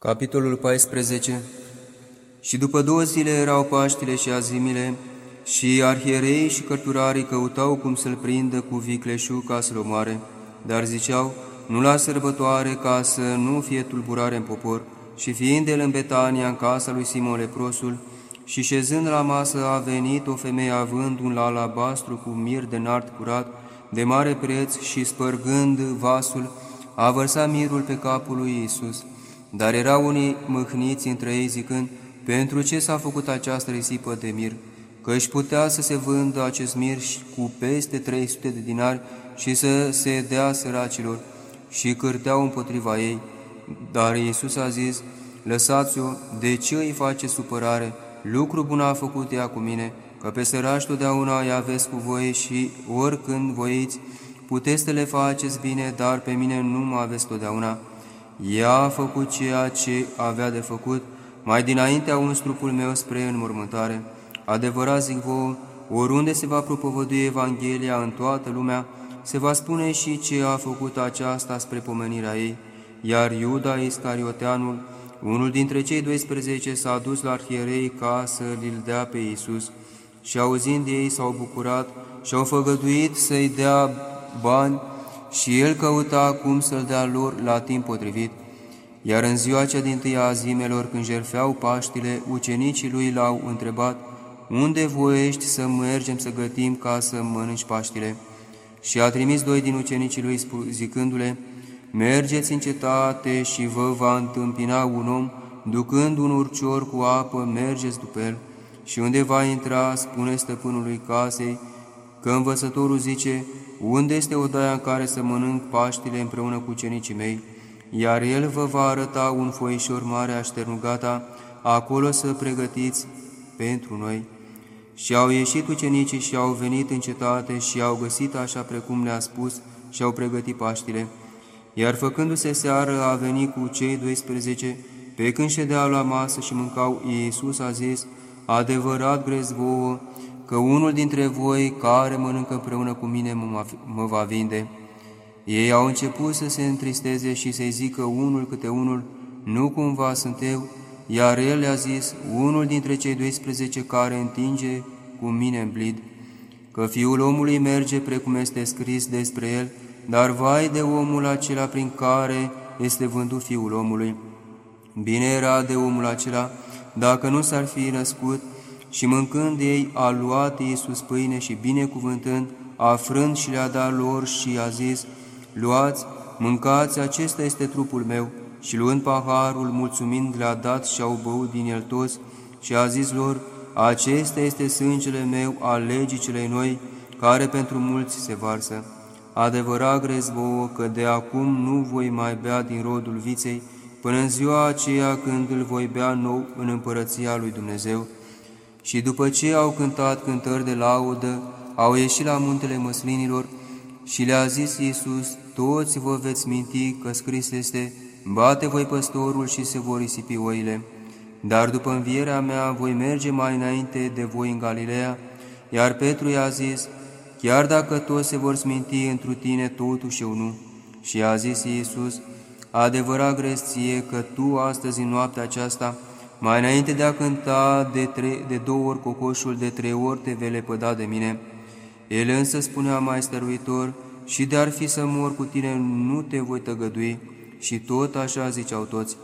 Capitolul 14 Și după două zile erau Paștile și Azimile, și arhierei și cărturarii căutau cum să-l prindă cu vicleșul ca să-l omoare, dar ziceau, nu la sărbătoare ca să nu fie tulburare în popor, și fiind el în Betania, în casa lui Simon leprosul, și șezând la masă a venit o femeie având un alabastru cu mir de nart curat, de mare preț și spărgând vasul, a vărsat mirul pe capul lui Iisus. Dar erau unii mâhniți între ei zicând, pentru ce s-a făcut această risipă de mir? Că își putea să se vândă acest mir cu peste 300 de dinari și să se dea săracilor și cârteau împotriva ei. Dar Iisus a zis, lăsați-o, de ce îi face supărare? Lucru bun a făcut ea cu mine, că pe sărași totdeauna îi aveți cu voi și oricând voiți, puteți să le faceți bine, dar pe mine nu mă aveți totdeauna. Ea a făcut ceea ce avea de făcut, mai dinainte a uns trupul meu spre înmormântare. Adevărat zic vouă, oriunde se va propovădui Evanghelia în toată lumea, se va spune și ce a făcut aceasta spre pomenirea ei. Iar Iuda Iscarioteanul, unul dintre cei 12, s-a dus la arhierei ca să l dea pe Iisus și auzind ei s-au bucurat și au făgăduit să-i dea bani și el căuta cum să-l dea lor la timp potrivit. Iar în ziua cea din tâia a zimelor, când jerfeau Paștile, ucenicii lui l-au întrebat, Unde voiești să mergem să gătim ca să mănânci Paștile? Și a trimis doi din ucenicii lui, zicându-le, Mergeți în cetate și vă va întâmpina un om, ducând un urcior cu apă, mergeți după el. Și unde va intra, spune stăpânului casei, că învățătorul zice, unde este odaia în care să mănânc Paștile împreună cu cenicii mei? Iar el vă va arăta un foișor mare așternugata, acolo să pregătiți pentru noi. Și au ieșit ucenicii și au venit în cetate și au găsit așa precum le-a spus și au pregătit Paștile. Iar făcându-se seară a venit cu cei 12, pe când ședeau la masă și mâncau, Iisus a zis, Adevărat grez vouă, că unul dintre voi care mănâncă împreună cu mine mă va vinde. Ei au început să se întristeze și să-i zică unul câte unul, nu cumva sunt eu, iar el le-a zis, unul dintre cei 12 care întinge cu mine în blid, că fiul omului merge precum este scris despre el, dar vai de omul acela prin care este vândut fiul omului. Bine era de omul acela, dacă nu s-ar fi născut, și mâncând ei, a luat Iisus pâine și binecuvântând, a frânt și le-a dat lor și a zis, Luați, mâncați, acesta este trupul meu. Și luând paharul, mulțumind, le-a dat și au băut din el toți și a zis lor, Acesta este sângele meu al legii celei noi, care pentru mulți se varsă. Adevărat grez vouă că de acum nu voi mai bea din rodul viței, până în ziua aceea când îl voi bea nou în împărăția lui Dumnezeu. Și după ce au cântat cântări de laudă, au ieșit la muntele măslinilor și le-a zis Iisus, toți vă veți minti că scris este, bate voi păstorul și se vor risipi oile. Dar după învierea mea voi merge mai înainte de voi în Galileea, iar Petru i-a zis, chiar dacă toți se vor sminti întru tine, totuși eu nu. Și a zis Iisus, adevărat greție că tu astăzi în noaptea aceasta mai înainte de a cânta de, tre- de două ori cocoșul, de trei ori te vei lepăda de mine. El însă spunea mai stăruitor, și de-ar fi să mor cu tine, nu te voi tăgădui. Și tot așa ziceau toți.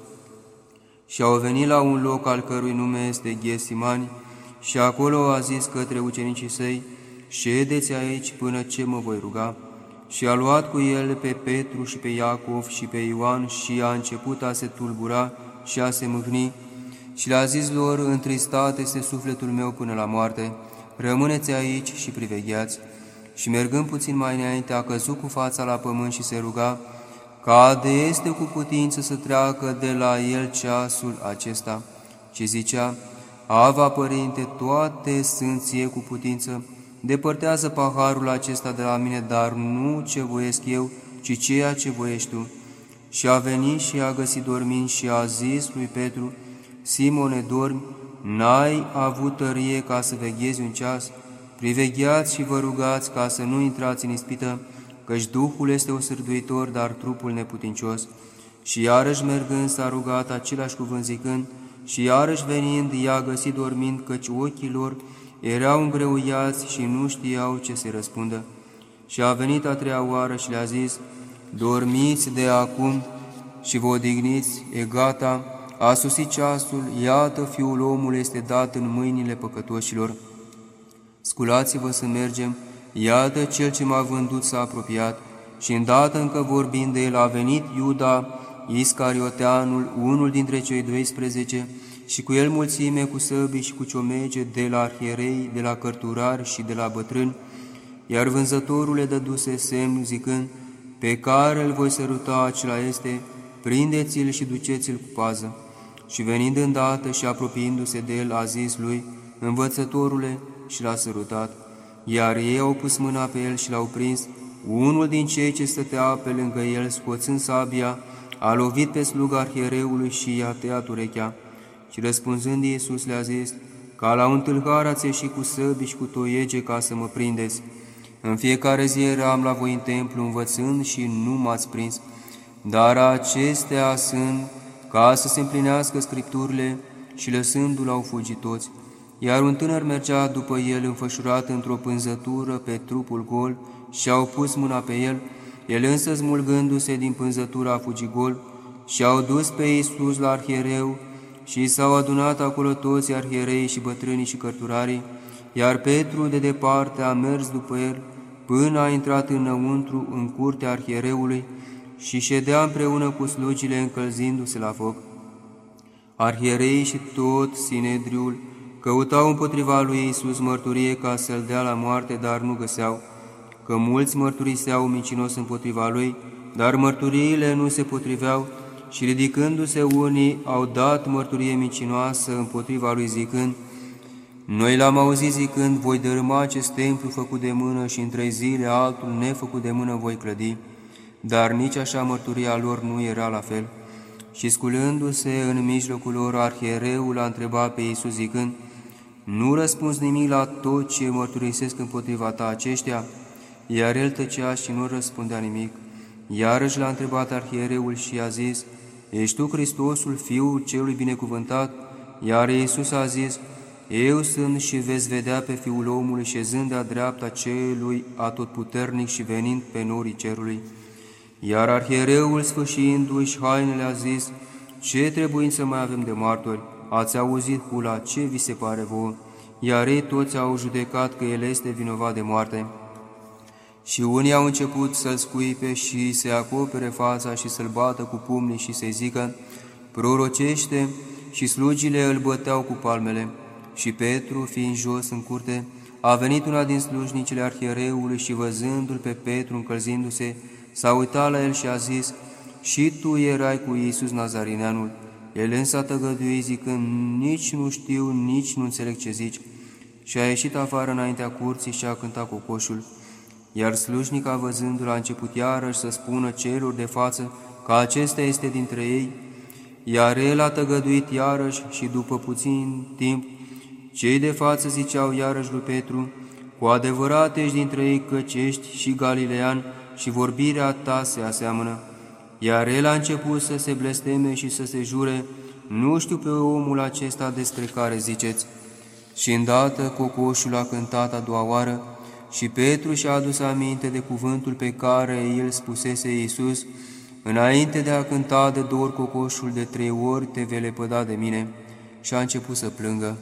Și au venit la un loc al cărui nume este Ghesimani, și acolo a zis către ucenicii săi, Ședeți aici până ce mă voi ruga. Și a luat cu el pe Petru și pe Iacov și pe Ioan și a început a se tulbura și a se mâhni, și le-a zis lor, întristat este sufletul meu până la moarte, rămâneți aici și privegheați. Și mergând puțin mai înainte, a căzut cu fața la pământ și se ruga, ca de este cu putință să treacă de la el ceasul acesta. Și zicea, Ava, Părinte, toate sunt ție cu putință, depărtează paharul acesta de la mine, dar nu ce voiesc eu, ci ceea ce voiești tu. Și a venit și a găsit dormind și a zis lui Petru, Simone, dormi, n-ai avut tărie ca să veghezi un ceas, privegheați și vă rugați ca să nu intrați în ispită, căci Duhul este osârduitor, dar trupul neputincios. Și iarăși mergând s-a rugat același cuvânt zicând, și iarăși venind i-a găsit dormind, căci ochii lor erau îngreuiați și nu știau ce se răspundă. Și a venit a treia oară și le-a zis, Dormiți de acum și vă odihniți, e gata, a sosit ceasul, iată, Fiul omului este dat în mâinile păcătoșilor. Sculați-vă să mergem, iată, cel ce m-a vândut s-a apropiat, și îndată încă vorbind de el a venit Iuda, Iscarioteanul, unul dintre cei 12, și cu el mulțime cu săbii și cu ciomege de la arhierei, de la cărturari și de la bătrâni, iar vânzătorul le dăduse semn zicând, pe care îl voi săruta acela este, prindeți-l și duceți-l cu pază. Și venind îndată și apropiindu-se de el, a zis lui, învățătorule, și l-a sărutat. Iar ei au pus mâna pe el și l-au prins. Unul din cei ce stătea pe lângă el, scoțând sabia, a lovit pe sluga arhiereului și i-a tăiat urechea. Și răspunzând Iisus le-a zis, ca la un tâlhar ați ieșit cu săbi și cu toiege ca să mă prindeți. În fiecare zi eram la voi în templu învățând și nu m-ați prins, dar acestea sunt ca să se împlinească scripturile și lăsându-l au fugit toți. Iar un tânăr mergea după el înfășurat într-o pânzătură pe trupul gol și au pus mâna pe el, el însă smulgându-se din pânzătura a fugit gol și au dus pe Iisus la arhiereu și s-au adunat acolo toți arhierei și bătrânii și cărturarii, iar Petru de departe a mers după el până a intrat înăuntru în curtea arhiereului și ședea împreună cu slugile încălzindu-se la foc. Arhierei și tot Sinedriul căutau împotriva lui Iisus mărturie ca să-l dea la moarte, dar nu găseau, că mulți mărturiseau mincinos împotriva lui, dar mărturiile nu se potriveau și ridicându-se unii au dat mărturie mincinoasă împotriva lui zicând, Noi l-am auzit zicând, voi dărâma acest templu făcut de mână și în trei zile altul nefăcut de mână voi clădi, dar nici așa mărturia lor nu era la fel. Și sculându-se în mijlocul lor, arhiereul a întrebat pe Iisus zicând, Nu răspuns nimic la tot ce mărturisesc împotriva ta aceștia?" Iar el tăcea și nu răspundea nimic. Iarăși l-a întrebat arhiereul și a zis, Ești tu Hristosul, Fiul celui binecuvântat? Iar Iisus a zis, Eu sunt și veți vedea pe Fiul omului șezând de-a dreapta celui atotputernic și venind pe norii cerului. Iar arhiereul, sfâșiindu-și hainele, a zis, Ce trebuință mai avem de martori? Ați auzit hula, ce vi se pare vouă? Iar ei toți au judecat că el este vinovat de moarte. Și unii au început să-l scuipe și să acopere fața și să-l bată cu pumnii și să-i zică, prorocește, și slugile îl băteau cu palmele. Și Petru, fiind jos în curte, a venit una din slujnicile arhiereului și văzându-l pe Petru încălzindu-se, s-a uitat la el și a zis, Și tu erai cu Iisus Nazarineanul. El însă a tăgăduit zicând, Nici nu știu, nici nu înțeleg ce zici. Și a ieșit afară înaintea curții și a cântat cu coșul. Iar slujnica, văzându-l, a început iarăși să spună celor de față că acesta este dintre ei, iar el a tăgăduit iarăși și după puțin timp, cei de față ziceau iarăși lui Petru, cu adevărat ești dintre ei căci ești și galilean și vorbirea ta se aseamănă. Iar el a început să se blesteme și să se jure, nu știu pe omul acesta despre care ziceți. Și îndată cocoșul a cântat a doua oară, și Petru și-a adus aminte de cuvântul pe care îl spusese Iisus, înainte de a cânta de dor cocoșul de trei ori te vei lepăda de mine, și a început să plângă.